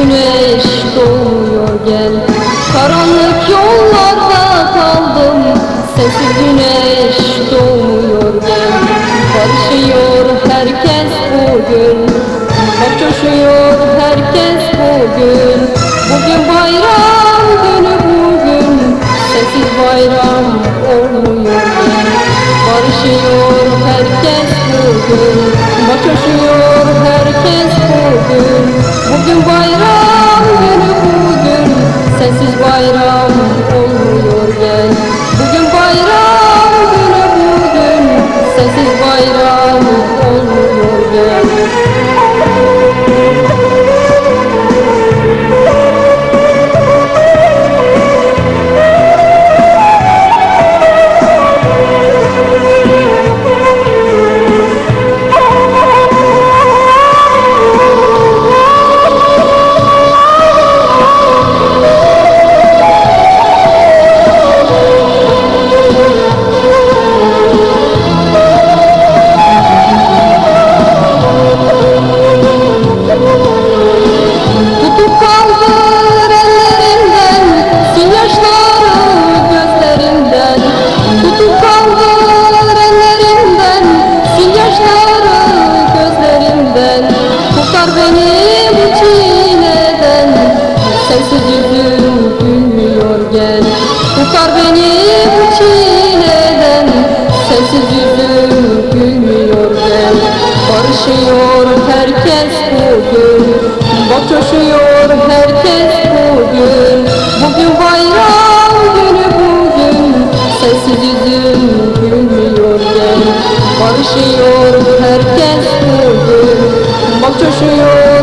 Güneş doğuyor gel. Karanlık yollarda kaldım. Sensiz güneş doğuyor gel. Barışıyor herkes bugün. Bak coşuyor herkes Barışıyor herkes bugün. Bak coşuyor herkes bugün. Bugün bayram günü bugün. Sensiz yüzüm gülmüyor gel Barışıyor herkes bugün. Bak coşuyor